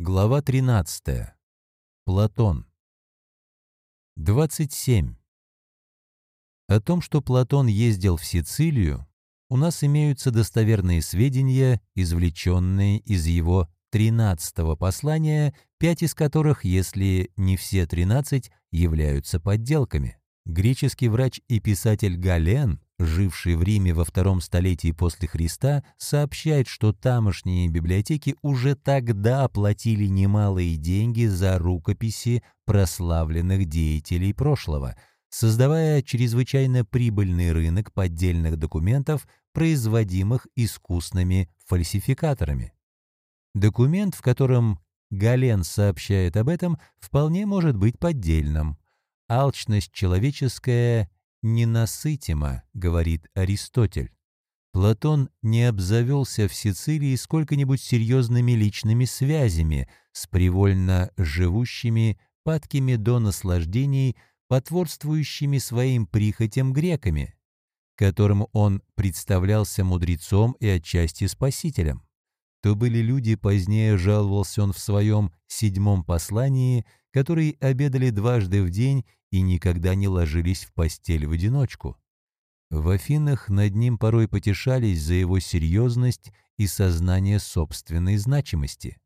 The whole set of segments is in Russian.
Глава 13. Платон. 27. О том, что Платон ездил в Сицилию, у нас имеются достоверные сведения, извлеченные из его 13-го послания, пять из которых, если не все 13, являются подделками. Греческий врач и писатель Гален живший в Риме во втором столетии после Христа, сообщает, что тамошние библиотеки уже тогда платили немалые деньги за рукописи прославленных деятелей прошлого, создавая чрезвычайно прибыльный рынок поддельных документов, производимых искусными фальсификаторами. Документ, в котором Гален сообщает об этом, вполне может быть поддельным. Алчность человеческая ненасытимо, говорит Аристотель. Платон не обзавелся в Сицилии сколько-нибудь серьезными личными связями с привольно живущими, падкими до наслаждений, потворствующими своим прихотям греками, которым он представлялся мудрецом и отчасти спасителем. То были люди, позднее жаловался он в своем седьмом послании, которые обедали дважды в день и никогда не ложились в постель в одиночку. В Афинах над ним порой потешались за его серьезность и сознание собственной значимости.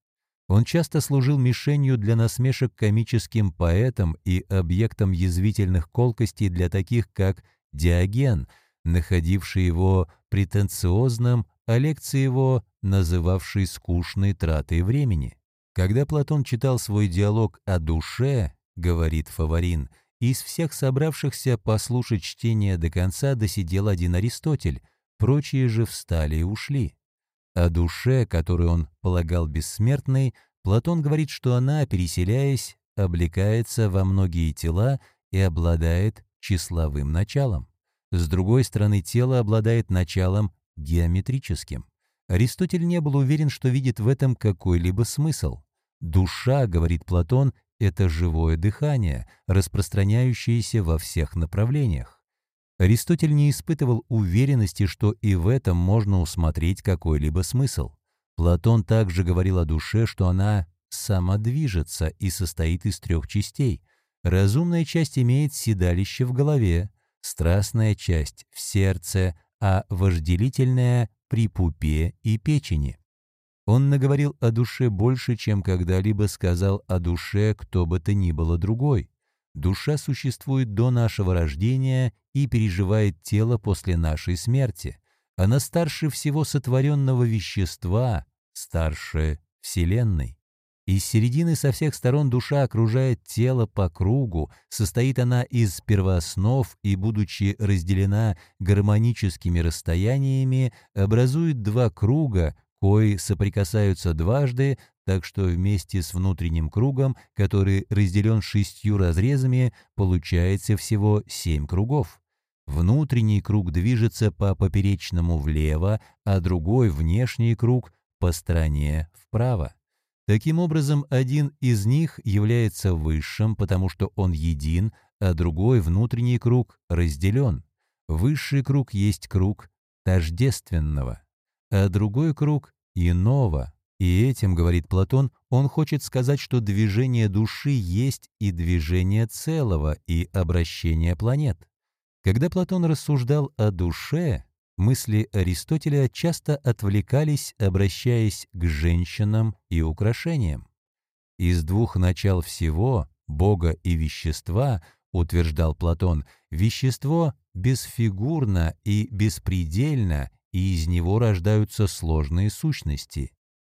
Он часто служил мишенью для насмешек комическим поэтам и объектом язвительных колкостей для таких, как Диоген, находивший его претенциозным, а лекции его называвший скучной тратой времени. Когда Платон читал свой диалог о душе, говорит Фаворин, из всех собравшихся послушать чтение до конца досидел один Аристотель, прочие же встали и ушли. О душе, которую он полагал бессмертной, Платон говорит, что она, переселяясь, облекается во многие тела и обладает числовым началом. С другой стороны, тело обладает началом геометрическим. Аристотель не был уверен, что видит в этом какой-либо смысл. Душа, говорит Платон, это живое дыхание, распространяющееся во всех направлениях. Аристотель не испытывал уверенности, что и в этом можно усмотреть какой-либо смысл. Платон также говорил о душе, что она самодвижется и состоит из трех частей. Разумная часть имеет седалище в голове, страстная часть в сердце, а вожделительная — при пупе и печени. Он наговорил о душе больше, чем когда-либо сказал о душе кто бы то ни было другой. Душа существует до нашего рождения и переживает тело после нашей смерти. Она старше всего сотворенного вещества, старше Вселенной. Из середины со всех сторон душа окружает тело по кругу, состоит она из первооснов и, будучи разделена гармоническими расстояниями, образует два круга, кои соприкасаются дважды, так что вместе с внутренним кругом, который разделен шестью разрезами, получается всего семь кругов. Внутренний круг движется по поперечному влево, а другой, внешний круг, по стороне вправо. Таким образом, один из них является высшим, потому что он един, а другой, внутренний круг, разделен. Высший круг есть круг тождественного а другой круг — иного. И этим, говорит Платон, он хочет сказать, что движение души есть и движение целого, и обращение планет. Когда Платон рассуждал о душе, мысли Аристотеля часто отвлекались, обращаясь к женщинам и украшениям. Из двух начал всего, Бога и вещества, утверждал Платон, вещество бесфигурно и беспредельно и из него рождаются сложные сущности.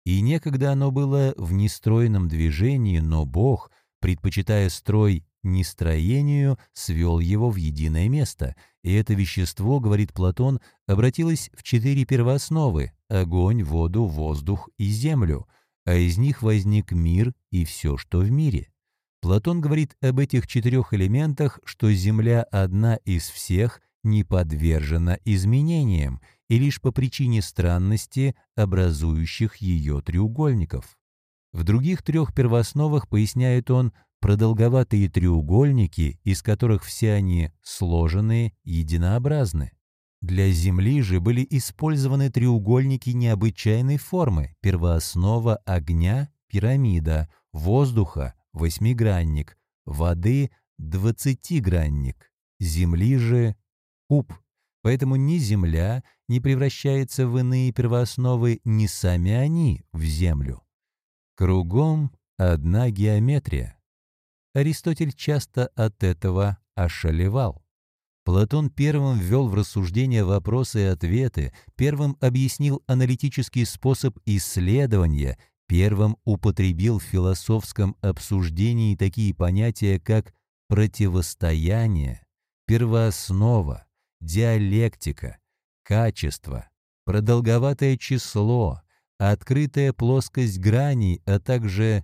И некогда оно было в нестройном движении, но Бог, предпочитая строй нестроению, свел его в единое место, и это вещество, говорит Платон, обратилось в четыре первоосновы — огонь, воду, воздух и землю, а из них возник мир и все, что в мире. Платон говорит об этих четырех элементах, что Земля одна из всех не подвержена изменениям, и лишь по причине странности образующих ее треугольников. В других трех первоосновах, поясняет он, продолговатые треугольники, из которых все они сложены, единообразны. Для Земли же были использованы треугольники необычайной формы, первооснова огня, пирамида, воздуха — восьмигранник, воды — двадцатигранник, земли же — куб. Поэтому ни Земля не превращается в иные первоосновы, ни сами они в Землю. Кругом одна геометрия. Аристотель часто от этого ошалевал. Платон первым ввел в рассуждение вопросы и ответы, первым объяснил аналитический способ исследования, первым употребил в философском обсуждении такие понятия, как противостояние, первооснова, диалектика, качество, продолговатое число, открытая плоскость граней, а также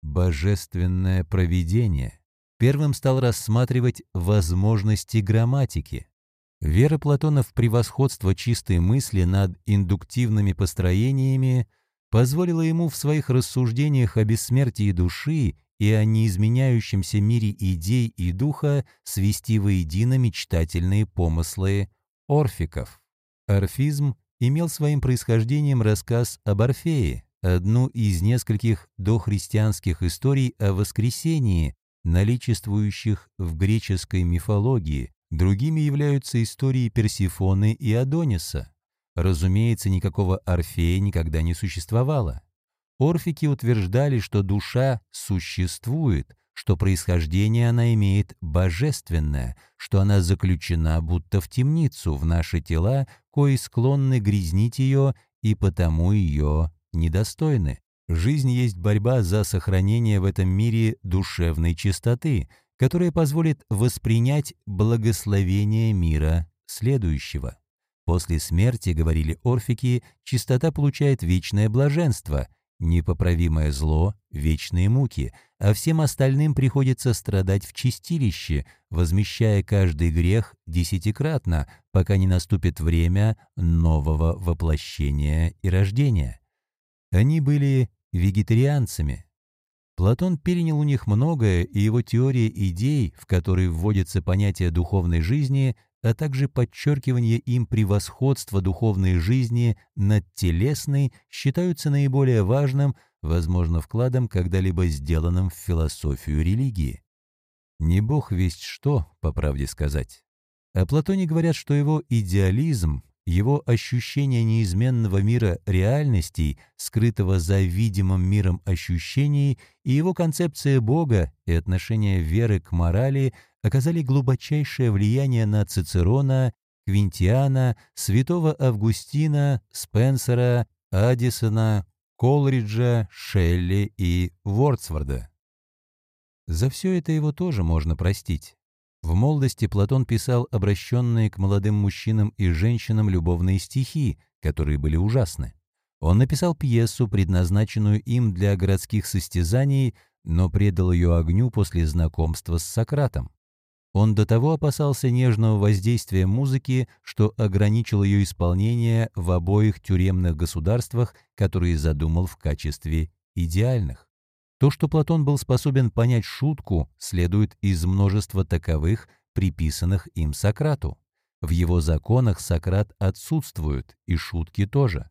божественное провидение. Первым стал рассматривать возможности грамматики. Вера Платона в превосходство чистой мысли над индуктивными построениями позволила ему в своих рассуждениях о бессмертии души и о неизменяющемся мире идей и духа свести воедино мечтательные помыслы орфиков. Орфизм имел своим происхождением рассказ об Орфее, одну из нескольких дохристианских историй о воскресении, наличествующих в греческой мифологии. Другими являются истории Персифоны и Адониса. Разумеется, никакого Орфея никогда не существовало. Орфики утверждали, что душа существует, что происхождение она имеет божественное, что она заключена будто в темницу в наши тела, кои склонны грязнить ее и потому ее недостойны. Жизнь есть борьба за сохранение в этом мире душевной чистоты, которая позволит воспринять благословение мира следующего. После смерти, говорили орфики, чистота получает вечное блаженство, непоправимое зло — вечные муки, а всем остальным приходится страдать в чистилище, возмещая каждый грех десятикратно, пока не наступит время нового воплощения и рождения. Они были вегетарианцами. Платон перенял у них многое, и его теория идей, в которой вводится понятие духовной жизни, а также подчеркивание им превосходства духовной жизни над телесной, считаются наиболее важным, возможно, вкладом, когда-либо сделанным в философию религии. Не бог весть что, по правде сказать. О Платоне говорят, что его идеализм, его ощущение неизменного мира реальностей, скрытого за видимым миром ощущений, и его концепция Бога и отношение веры к морали оказали глубочайшее влияние на Цицерона, Квинтиана, святого Августина, Спенсера, Аддисона, Колриджа, Шелли и Вордсворда. За все это его тоже можно простить. В молодости Платон писал обращенные к молодым мужчинам и женщинам любовные стихи, которые были ужасны. Он написал пьесу, предназначенную им для городских состязаний, но предал ее огню после знакомства с Сократом. Он до того опасался нежного воздействия музыки, что ограничил ее исполнение в обоих тюремных государствах, которые задумал в качестве идеальных. То, что Платон был способен понять шутку, следует из множества таковых, приписанных им Сократу. В его законах Сократ отсутствует, и шутки тоже.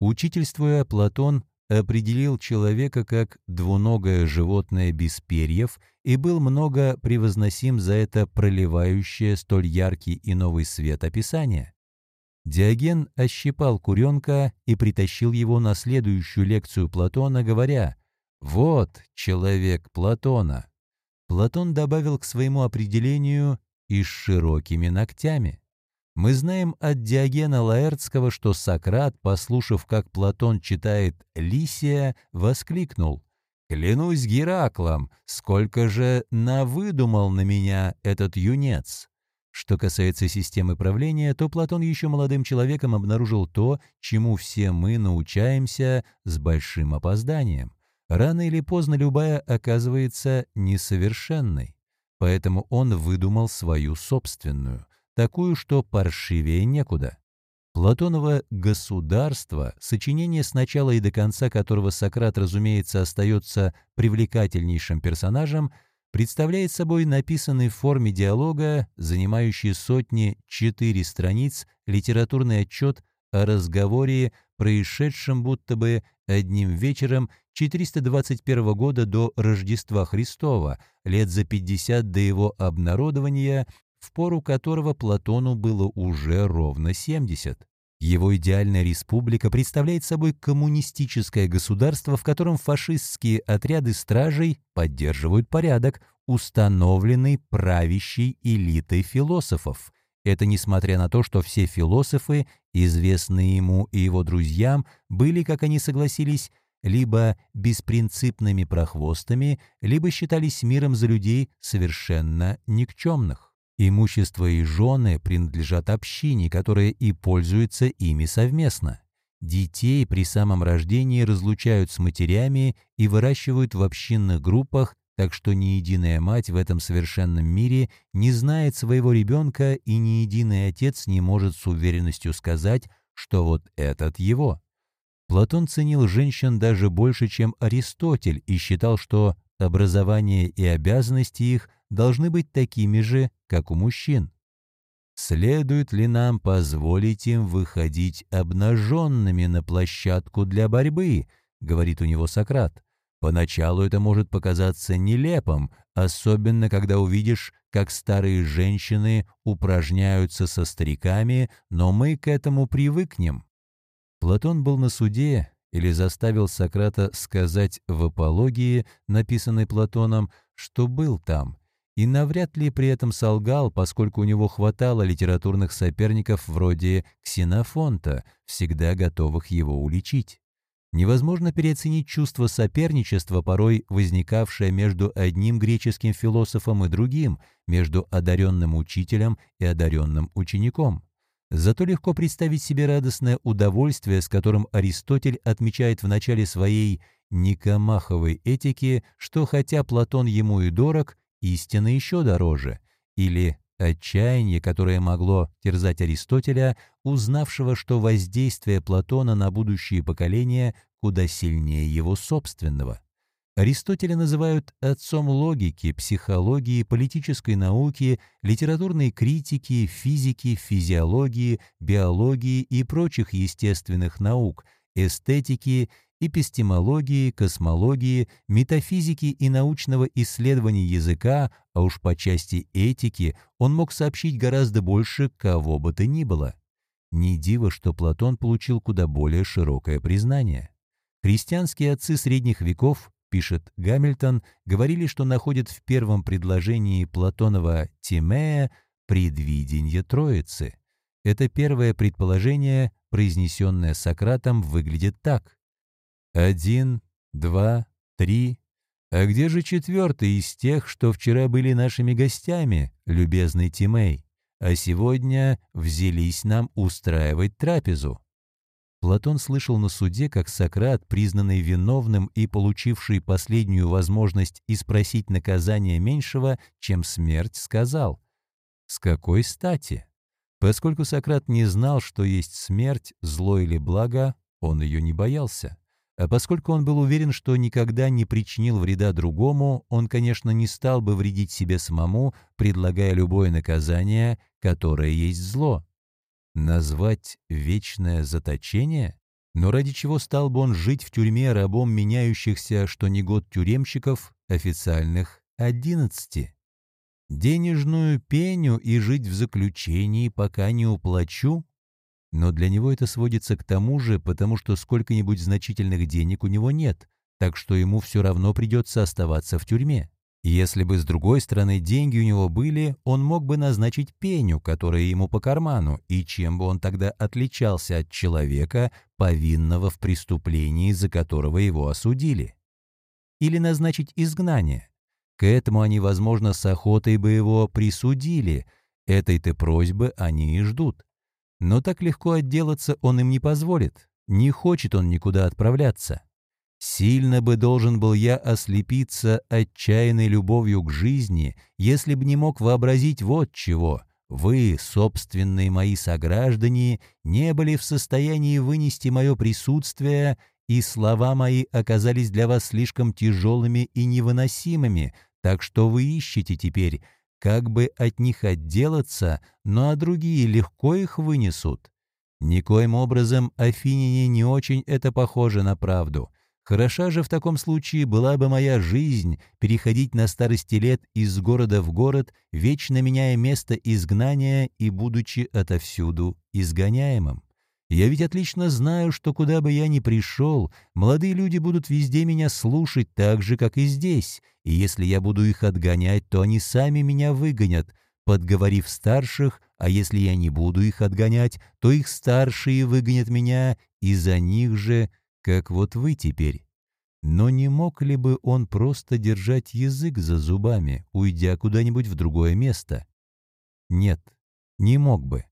Учительствуя, Платон определил человека как двуногое животное без перьев и был много превозносим за это проливающее столь яркий и новый свет описание. Диоген ощипал куренка и притащил его на следующую лекцию Платона, говоря «Вот человек Платона». Платон добавил к своему определению «и с широкими ногтями». Мы знаем от Диогена Лаэртского, что Сократ, послушав, как Платон читает «Лисия», воскликнул «Клянусь Гераклом, сколько же навыдумал на меня этот юнец!» Что касается системы правления, то Платон еще молодым человеком обнаружил то, чему все мы научаемся с большим опозданием. Рано или поздно любая оказывается несовершенной. Поэтому он выдумал свою собственную – такую, что паршивее некуда. Платоново «Государство», сочинение с начала и до конца которого Сократ, разумеется, остается привлекательнейшим персонажем, представляет собой написанный в форме диалога, занимающий сотни четыре страниц, литературный отчет о разговоре, происшедшем будто бы одним вечером 421 года до Рождества Христова, лет за 50 до его обнародования, в пору которого Платону было уже ровно 70. Его идеальная республика представляет собой коммунистическое государство, в котором фашистские отряды стражей поддерживают порядок, установленный правящей элитой философов. Это несмотря на то, что все философы, известные ему и его друзьям, были, как они согласились, либо беспринципными прохвостами, либо считались миром за людей совершенно никчемных. Имущество и жены принадлежат общине, которая и пользуется ими совместно. Детей при самом рождении разлучают с матерями и выращивают в общинных группах, так что ни единая мать в этом совершенном мире не знает своего ребенка и ни единый отец не может с уверенностью сказать, что вот этот его. Платон ценил женщин даже больше, чем Аристотель, и считал, что образование и обязанности их должны быть такими же, как у мужчин. Следует ли нам позволить им выходить обнаженными на площадку для борьбы, говорит у него Сократ. Поначалу это может показаться нелепым, особенно когда увидишь, как старые женщины упражняются со стариками, но мы к этому привыкнем. Платон был на суде или заставил Сократа сказать в апологии, написанной Платоном, что был там, и навряд ли при этом солгал, поскольку у него хватало литературных соперников вроде Ксенофонта, всегда готовых его уличить. Невозможно переоценить чувство соперничества, порой возникавшее между одним греческим философом и другим, между одаренным учителем и одаренным учеником. Зато легко представить себе радостное удовольствие, с которым Аристотель отмечает в начале своей «никомаховой этики», что хотя Платон ему и дорог, истина еще дороже, или отчаяние, которое могло терзать Аристотеля, узнавшего, что воздействие Платона на будущие поколения куда сильнее его собственного. Аристотеля называют отцом логики, психологии, политической науки, литературной критики, физики, физиологии, биологии и прочих естественных наук, эстетики эпистемологии, космологии, метафизики и научного исследования языка, а уж по части этики он мог сообщить гораздо больше кого бы то ни было. Не диво, что Платон получил куда более широкое признание. Христианские отцы средних веков, пишет Гамильтон, говорили, что находят в первом предложении Платонова «Тимея» предвидение Троицы. Это первое предположение, произнесенное Сократом, выглядит так. Один, два, три. А где же четвертый из тех, что вчера были нашими гостями, любезный Тимей, а сегодня взялись нам устраивать трапезу? Платон слышал на суде, как Сократ, признанный виновным и получивший последнюю возможность испросить наказание меньшего, чем смерть, сказал «С какой стати?» Поскольку Сократ не знал, что есть смерть, зло или благо, он ее не боялся. А поскольку он был уверен, что никогда не причинил вреда другому, он, конечно, не стал бы вредить себе самому, предлагая любое наказание, которое есть зло. Назвать вечное заточение? Но ради чего стал бы он жить в тюрьме рабом меняющихся, что не год тюремщиков, официальных одиннадцати? Денежную пеню и жить в заключении, пока не уплачу? Но для него это сводится к тому же, потому что сколько-нибудь значительных денег у него нет, так что ему все равно придется оставаться в тюрьме. Если бы с другой стороны деньги у него были, он мог бы назначить пеню, которая ему по карману, и чем бы он тогда отличался от человека, повинного в преступлении, за которого его осудили. Или назначить изгнание. К этому они, возможно, с охотой бы его присудили. Этой-то просьбы они и ждут. Но так легко отделаться он им не позволит. Не хочет он никуда отправляться. Сильно бы должен был я ослепиться отчаянной любовью к жизни, если бы не мог вообразить вот чего. Вы, собственные мои сограждане, не были в состоянии вынести мое присутствие, и слова мои оказались для вас слишком тяжелыми и невыносимыми, так что вы ищете теперь как бы от них отделаться, но а другие легко их вынесут. Никоим образом Афинине не очень это похоже на правду. Хороша же в таком случае была бы моя жизнь переходить на старости лет из города в город, вечно меняя место изгнания и будучи отовсюду изгоняемым. Я ведь отлично знаю, что куда бы я ни пришел, молодые люди будут везде меня слушать так же, как и здесь, и если я буду их отгонять, то они сами меня выгонят, подговорив старших, а если я не буду их отгонять, то их старшие выгонят меня, и за них же как вот вы теперь. Но не мог ли бы он просто держать язык за зубами, уйдя куда-нибудь в другое место? Нет, не мог бы.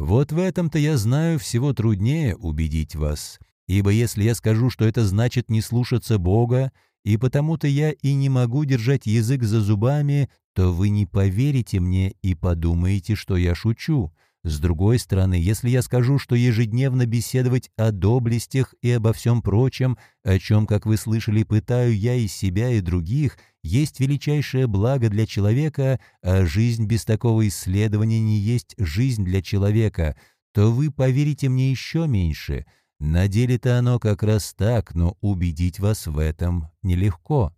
Вот в этом-то я знаю всего труднее убедить вас, ибо если я скажу, что это значит не слушаться Бога, и потому-то я и не могу держать язык за зубами, то вы не поверите мне и подумаете, что я шучу. С другой стороны, если я скажу, что ежедневно беседовать о доблестях и обо всем прочем, о чем, как вы слышали, пытаю я и себя, и других, есть величайшее благо для человека, а жизнь без такого исследования не есть жизнь для человека, то вы поверите мне еще меньше. На деле-то оно как раз так, но убедить вас в этом нелегко.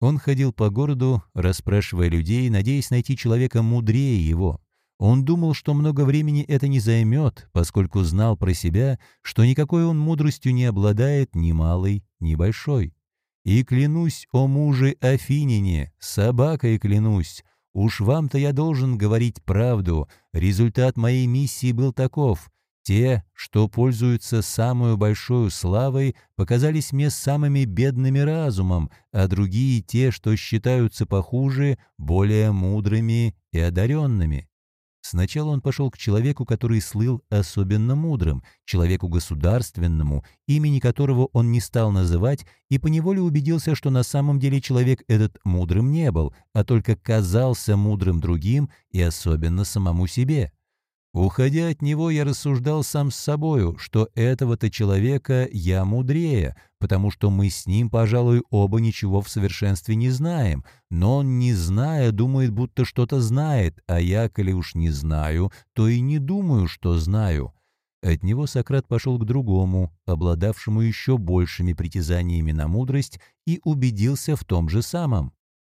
Он ходил по городу, расспрашивая людей, надеясь найти человека мудрее его. Он думал, что много времени это не займет, поскольку знал про себя, что никакой он мудростью не обладает ни малой, ни большой. «И клянусь, о муже Афинине, собакой клянусь, уж вам-то я должен говорить правду, результат моей миссии был таков. Те, что пользуются самую большой славой, показались мне самыми бедными разумом, а другие, те, что считаются похуже, более мудрыми и одаренными. Сначала он пошел к человеку, который слыл особенно мудрым, человеку государственному, имени которого он не стал называть, и поневоле убедился, что на самом деле человек этот мудрым не был, а только казался мудрым другим и особенно самому себе. Уходя от него, я рассуждал сам с собою, что этого-то человека я мудрее, потому что мы с ним, пожалуй, оба ничего в совершенстве не знаем, но он, не зная, думает, будто что-то знает, а я, коли уж не знаю, то и не думаю, что знаю». От него Сократ пошел к другому, обладавшему еще большими притязаниями на мудрость, и убедился в том же самом.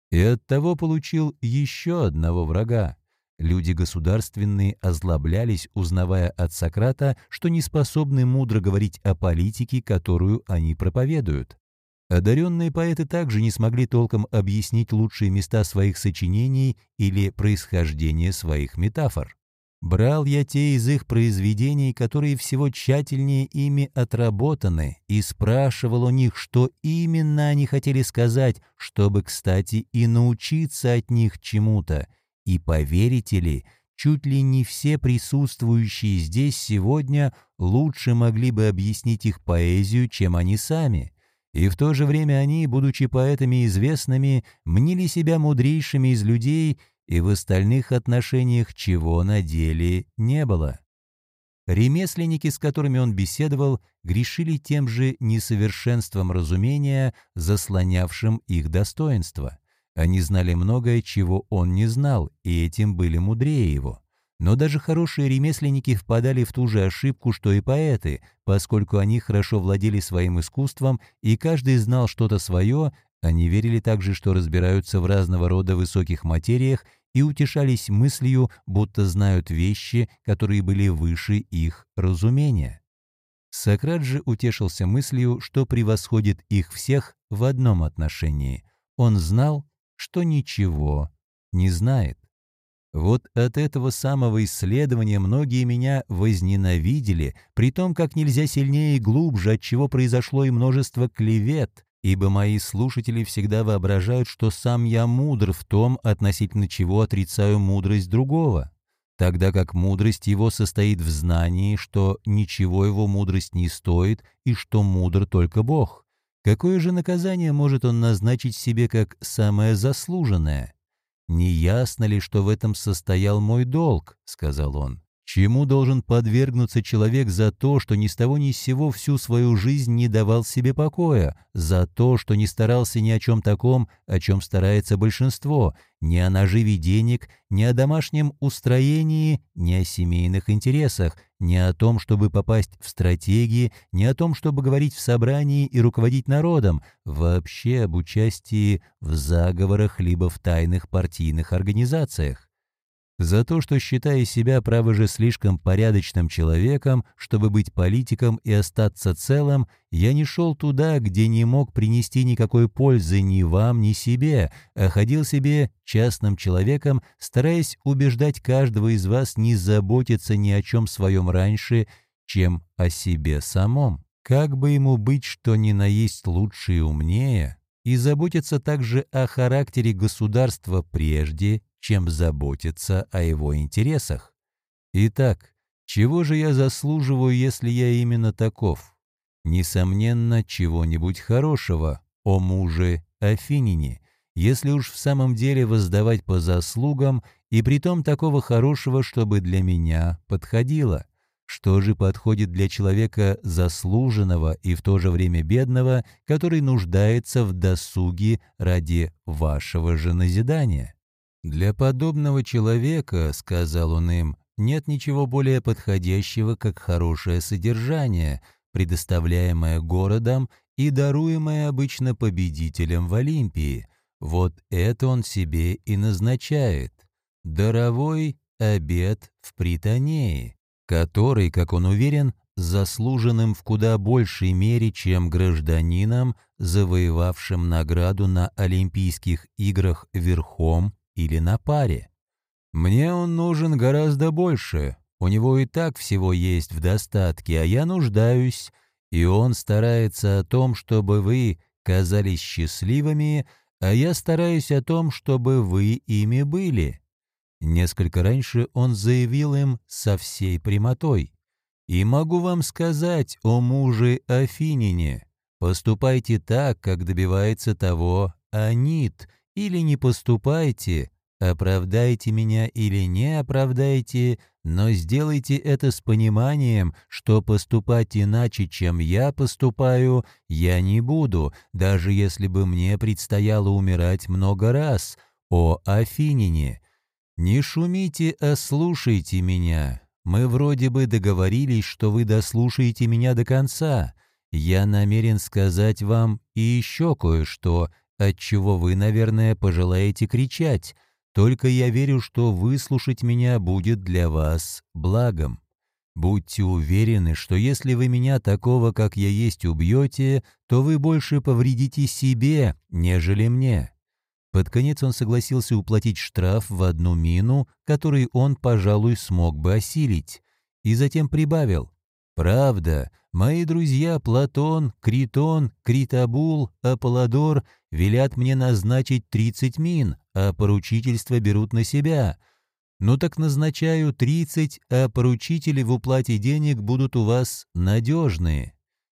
И оттого получил еще одного врага. Люди государственные озлоблялись, узнавая от Сократа, что не способны мудро говорить о политике, которую они проповедуют. Одаренные поэты также не смогли толком объяснить лучшие места своих сочинений или происхождение своих метафор. Брал я те из их произведений, которые всего тщательнее ими отработаны, и спрашивал у них, что именно они хотели сказать, чтобы, кстати, и научиться от них чему-то — и поверите ли, чуть ли не все присутствующие здесь сегодня лучше могли бы объяснить их поэзию, чем они сами. И в то же время они, будучи поэтами известными, мнили себя мудрейшими из людей, и в остальных отношениях чего на деле не было. Ремесленники, с которыми он беседовал, грешили тем же несовершенством разумения, заслонявшим их достоинство. Они знали многое, чего он не знал, и этим были мудрее его. Но даже хорошие ремесленники впадали в ту же ошибку, что и поэты, поскольку они хорошо владели своим искусством, и каждый знал что-то свое, они верили также, что разбираются в разного рода высоких материях и утешались мыслью, будто знают вещи, которые были выше их разумения. Сократ же утешился мыслью, что превосходит их всех в одном отношении. Он знал, что ничего не знает. Вот от этого самого исследования многие меня возненавидели, при том, как нельзя сильнее и глубже, от чего произошло и множество клевет, ибо мои слушатели всегда воображают, что сам я мудр в том, относительно чего отрицаю мудрость другого, тогда как мудрость его состоит в знании, что ничего его мудрость не стоит и что мудр только Бог. Какое же наказание может он назначить себе как самое заслуженное? «Не ясно ли, что в этом состоял мой долг?» — сказал он. Чему должен подвергнуться человек за то, что ни с того ни с сего всю свою жизнь не давал себе покоя, за то, что не старался ни о чем таком, о чем старается большинство, ни о наживе денег, ни о домашнем устроении, ни о семейных интересах, ни о том, чтобы попасть в стратегии, ни о том, чтобы говорить в собрании и руководить народом, вообще об участии в заговорах либо в тайных партийных организациях. За то, что, считая себя, право же, слишком порядочным человеком, чтобы быть политиком и остаться целым, я не шел туда, где не мог принести никакой пользы ни вам, ни себе, а ходил себе частным человеком, стараясь убеждать каждого из вас не заботиться ни о чем своем раньше, чем о себе самом. Как бы ему быть, что ни наесть лучше и умнее, и заботиться также о характере государства прежде, чем заботиться о его интересах. Итак, чего же я заслуживаю, если я именно таков? Несомненно, чего-нибудь хорошего, о муже Афинине, если уж в самом деле воздавать по заслугам, и притом такого хорошего, чтобы для меня подходило. Что же подходит для человека заслуженного и в то же время бедного, который нуждается в досуге ради вашего же назидания? «Для подобного человека, — сказал он им, — нет ничего более подходящего, как хорошее содержание, предоставляемое городом и даруемое обычно победителем в Олимпии. Вот это он себе и назначает. Даровой обед в Притонее, который, как он уверен, заслуженным в куда большей мере, чем гражданином, завоевавшим награду на Олимпийских играх верхом или на паре. Мне он нужен гораздо больше, у него и так всего есть в достатке, а я нуждаюсь, и он старается о том, чтобы вы казались счастливыми, а я стараюсь о том, чтобы вы ими были». Несколько раньше он заявил им со всей прямотой. «И могу вам сказать, о муже Афинине, поступайте так, как добивается того Анит, или не поступайте, оправдайте меня или не оправдайте, но сделайте это с пониманием, что поступать иначе, чем я поступаю, я не буду, даже если бы мне предстояло умирать много раз. О, Афинине! Не шумите, а слушайте меня. Мы вроде бы договорились, что вы дослушаете меня до конца. Я намерен сказать вам и еще кое-что — отчего вы, наверное, пожелаете кричать, только я верю, что выслушать меня будет для вас благом. Будьте уверены, что если вы меня такого, как я есть, убьете, то вы больше повредите себе, нежели мне». Под конец он согласился уплатить штраф в одну мину, который он, пожалуй, смог бы осилить, и затем прибавил «Правда, Мои друзья Платон, Критон, Критобул, Аполлодор велят мне назначить 30 мин, а поручительство берут на себя. Ну так назначаю 30, а поручители в уплате денег будут у вас надежные.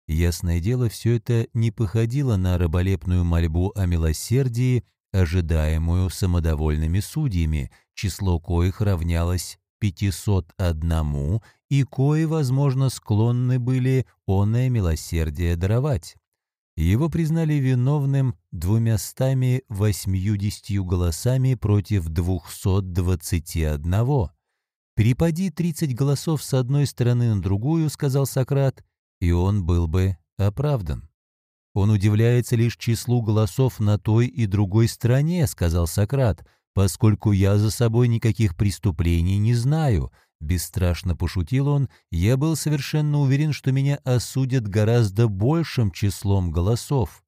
Ясное дело, все это не походило на раболепную мольбу о милосердии, ожидаемую самодовольными судьями, число коих равнялось 501, и кои, возможно, склонны были оное милосердие даровать. Его признали виновным двумястами восьмидесятью голосами против двухсот двадцати одного. «Перепади тридцать голосов с одной стороны на другую», — сказал Сократ, — «и он был бы оправдан». «Он удивляется лишь числу голосов на той и другой стороне», — сказал Сократ, «поскольку я за собой никаких преступлений не знаю, Бесстрашно пошутил он, я был совершенно уверен, что меня осудят гораздо большим числом голосов.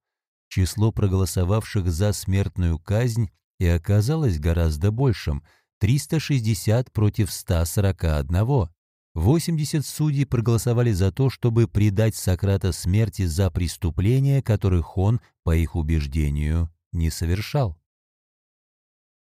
Число проголосовавших за смертную казнь и оказалось гораздо большим — 360 против 141. 80 судей проголосовали за то, чтобы предать Сократа смерти за преступления, которых он, по их убеждению, не совершал.